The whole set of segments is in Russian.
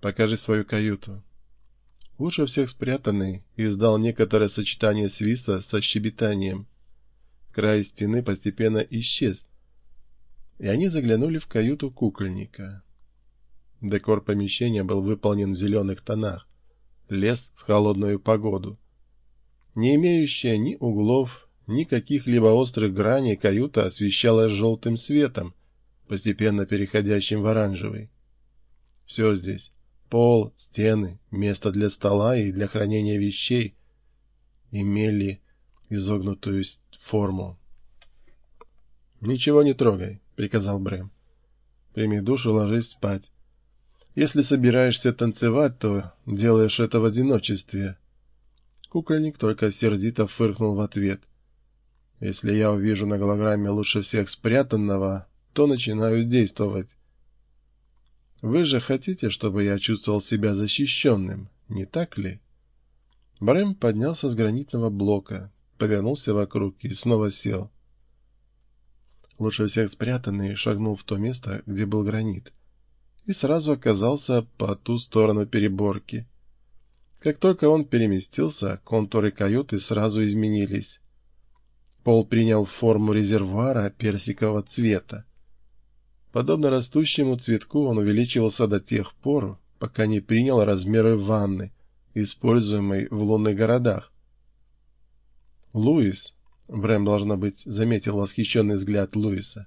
покажи свою каюту. Лучше всех спрятанный издал некоторое сочетание свиста со щебетанием. Край стены постепенно исчез, и они заглянули в каюту кукольника. Декор помещения был выполнен в зеленых тонах, лес в холодную погоду. Не имеющая ни углов, ни каких-либо острых граней каюта освещалась желтым светом, постепенно переходящим в оранжевый. Все здесь — пол, стены, место для стола и для хранения вещей — имели изогнутую форму. «Ничего не трогай», — приказал Брэм. «Прими душ и ложись спать. Если собираешься танцевать, то делаешь это в одиночестве. Кукольник только сердито фыркнул в ответ. Если я увижу на голограмме лучше всех спрятанного, то начинаю действовать. Вы же хотите, чтобы я чувствовал себя защищенным, не так ли? Брэм поднялся с гранитного блока, повернулся вокруг и снова сел. Лучше всех спрятанный шагнул в то место, где был гранит и сразу оказался по ту сторону переборки. Как только он переместился, контуры каюты сразу изменились. Пол принял форму резервуара персикового цвета. Подобно растущему цветку он увеличивался до тех пор, пока не принял размеры ванны, используемой в лунных городах. «Луис», — Брэм, должно быть, заметил восхищенный взгляд Луиса,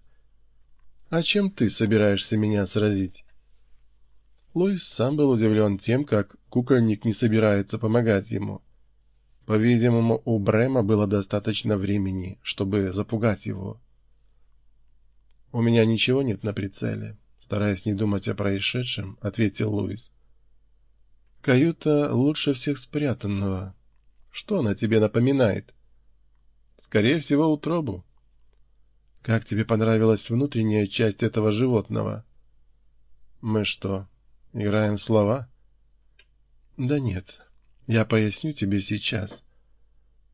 — «а чем ты собираешься меня сразить?» Луис сам был удивлен тем, как кукольник не собирается помогать ему. По-видимому, у Брема было достаточно времени, чтобы запугать его. «У меня ничего нет на прицеле», — стараясь не думать о происшедшем, ответил Луис. «Каюта лучше всех спрятанного. Что она тебе напоминает?» «Скорее всего, утробу». «Как тебе понравилась внутренняя часть этого животного?» «Мы что, Играем слова? Да нет, я поясню тебе сейчас.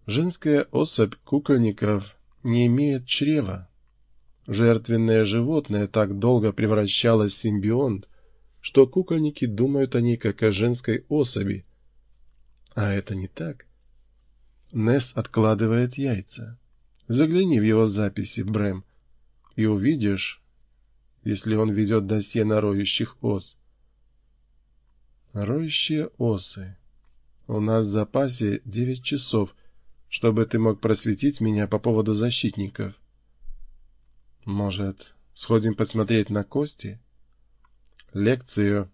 Женская особь кукольников не имеет чрева. Жертвенное животное так долго превращалось в симбионт, что кукольники думают о ней как о женской особи. А это не так. Несс откладывает яйца. Загляни в его записи, Брэм, и увидишь, если он ведет досье на роющих ос, Роющие осы. У нас в запасе девять часов, чтобы ты мог просветить меня по поводу защитников. Может, сходим посмотреть на кости? Лекцию.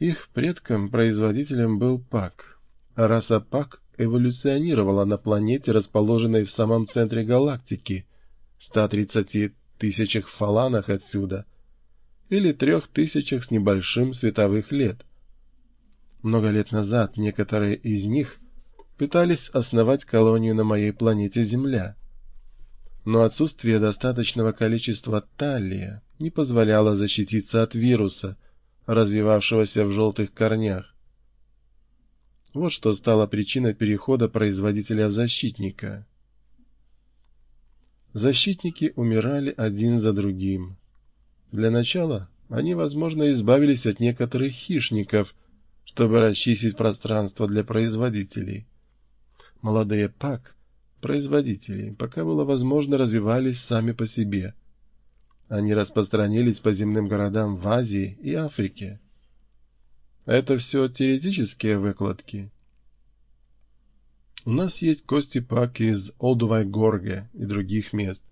Их предком-производителем был Пак, раса Пак эволюционировала на планете, расположенной в самом центре галактики, 130 тысячах фаланах отсюда — или трех тысячах с небольшим световых лет. Много лет назад некоторые из них пытались основать колонию на моей планете Земля. Но отсутствие достаточного количества талия не позволяло защититься от вируса, развивавшегося в желтых корнях. Вот что стало причиной перехода производителя в защитника. Защитники умирали один за другим. Для начала они, возможно, избавились от некоторых хищников, чтобы расчистить пространство для производителей. Молодые ПАК, производители, пока было возможно, развивались сами по себе. Они распространились по земным городам в Азии и Африке. Это все теоретические выкладки. У нас есть кости ПАК из Олдувай-Горге и других мест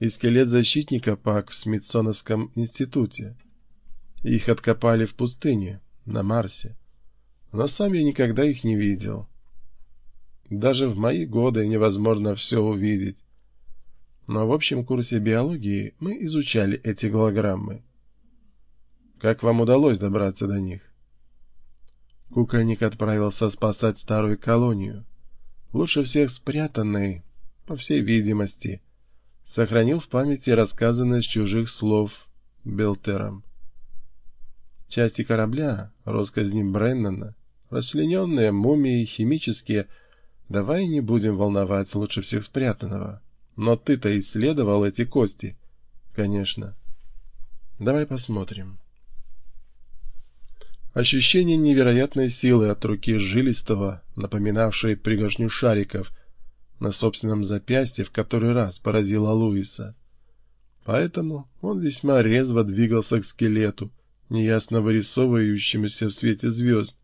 и скелет защитника Пак в Смитсоновском институте. Их откопали в пустыне, на Марсе. Но сам я никогда их не видел. Даже в мои годы невозможно все увидеть. Но в общем курсе биологии мы изучали эти голограммы. Как вам удалось добраться до них? Кукольник отправился спасать старую колонию, лучше всех спрятанной, по всей видимости, сохранил в памяти рассказанное с чужих слов Белтером. Части корабля, росказни Бреннана, расчлененные мумии, химические, давай не будем волновать лучше всех спрятанного. Но ты-то исследовал эти кости. Конечно. Давай посмотрим. Ощущение невероятной силы от руки жилистого, напоминавшей пригоршню шариков, на собственном запястье в который раз поразило Луиса. Поэтому он весьма резво двигался к скелету, неясно вырисовывающемуся в свете звезд.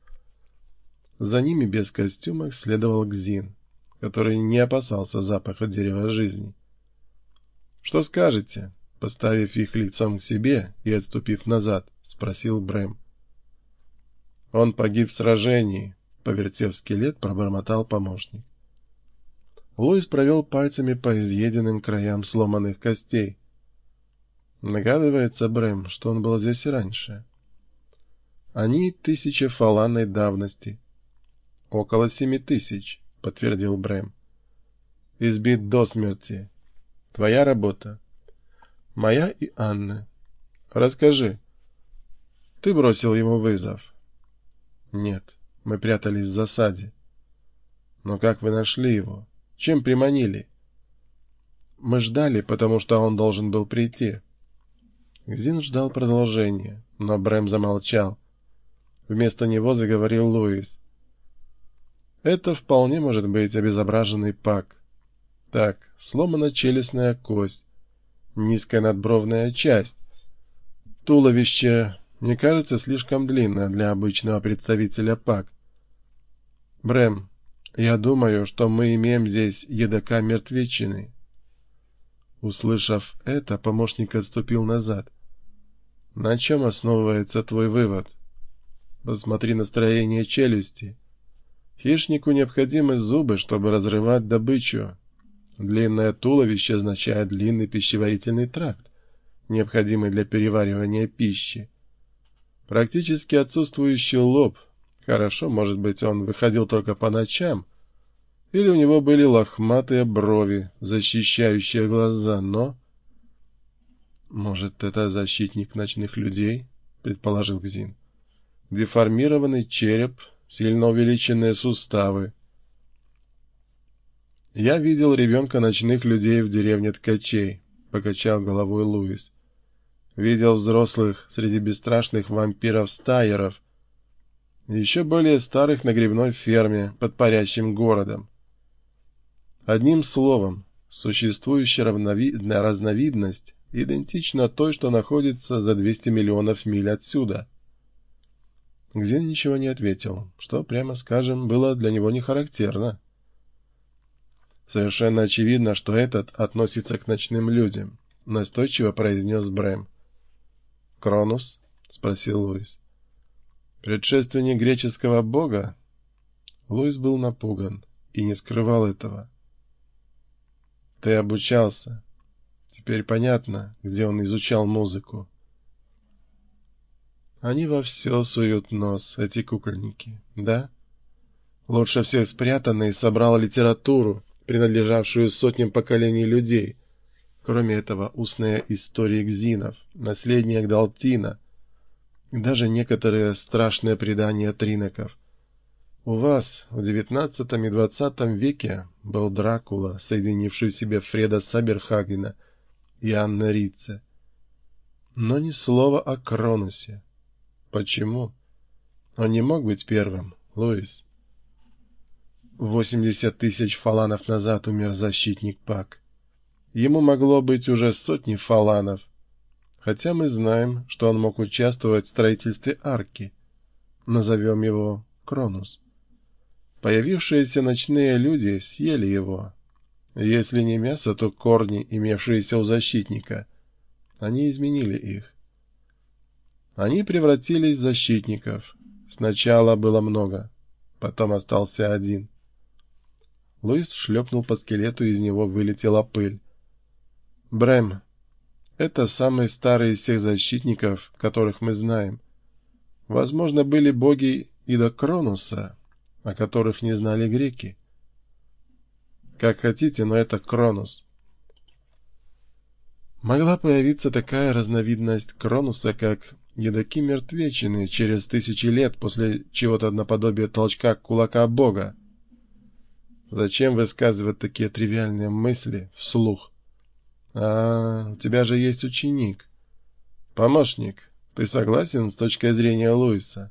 За ними без костюма следовал Гзин, который не опасался запаха дерева жизни. — Что скажете? — поставив их лицом к себе и отступив назад, спросил Брэм. — Он погиб в сражении, — повертев скелет, пробормотал помощник. Луис провел пальцами по изъеденным краям сломанных костей. Нагадывается Брэм, что он был здесь и раньше. Они тысячи фаланной давности. Около семи тысяч, подтвердил Брэм. Избит до смерти. Твоя работа. Моя и Анны. Расскажи. Ты бросил ему вызов. Нет, мы прятались в засаде. Но как вы нашли его? Чем приманили? Мы ждали, потому что он должен был прийти. Зин ждал продолжения, но Брэм замолчал. Вместо него заговорил Луис. Это вполне может быть обезображенный пак. Так, сломана челюстная кость, низкая надбровная часть. Туловище не кажется слишком длинное для обычного представителя пак. Брэм, я думаю, что мы имеем здесь едока мертвечины. Услышав это, помощник отступил назад. На чем основывается твой вывод? Посмотри на строение челюсти. Хищнику необходимы зубы, чтобы разрывать добычу. Длинное туловище означает длинный пищеварительный тракт, необходимый для переваривания пищи. Практически отсутствующий лоб. Хорошо, может быть, он выходил только по ночам, или у него были лохматые брови, защищающие глаза, но... «Может, это защитник ночных людей?» — предположил Гзин. «Деформированный череп, сильно увеличенные суставы». «Я видел ребенка ночных людей в деревне Ткачей», — покачал головой Луис. «Видел взрослых среди бесстрашных вампиров-стайеров, еще более старых на грибной ферме под парящим городом. Одним словом, существующая разновидность идентично той, что находится за 200 миллионов миль отсюда. Гзин ничего не ответил, что, прямо скажем, было для него не характерно. Совершенно очевидно, что этот относится к ночным людям, настойчиво произнес Брэм. «Кронус?» — спросил Луис. «Предшественник греческого бога?» Луис был напуган и не скрывал этого. «Ты обучался?» Теперь понятно, где он изучал музыку. Они во все суют нос, эти кукольники, да? Лучше всех спрятанный собрал литературу, принадлежавшую сотням поколений людей. Кроме этого, устные истории гзинов, наследие Гдалтина, и даже некоторые страшные предания триноков. У вас в девятнадцатом и двадцатом веке был Дракула, соединивший в себе Фреда Саберхагена — и Анна Рице. Но ни слова о Кронусе. Почему? Он не мог быть первым, Луис. Восемьдесят тысяч фаланов назад умер защитник Пак. Ему могло быть уже сотни фаланов, хотя мы знаем, что он мог участвовать в строительстве арки. Назовем его Кронус. Появившиеся ночные люди съели его, если не мясо, то корни, имевшиеся у защитника. Они изменили их. Они превратились в защитников. Сначала было много, потом остался один. Луис шлепнул по скелету, из него вылетела пыль. Брэм, это самый старый из всех защитников, которых мы знаем. Возможно, были боги и до Кронуса, о которых не знали греки. Как хотите, но это Кронус. Могла появиться такая разновидность Кронуса, как едоки мертвечины через тысячи лет после чего-то наподобие толчка кулака Бога. Зачем высказывать такие тривиальные мысли вслух? А, у тебя же есть ученик. Помощник, ты согласен с точки зрения Луиса?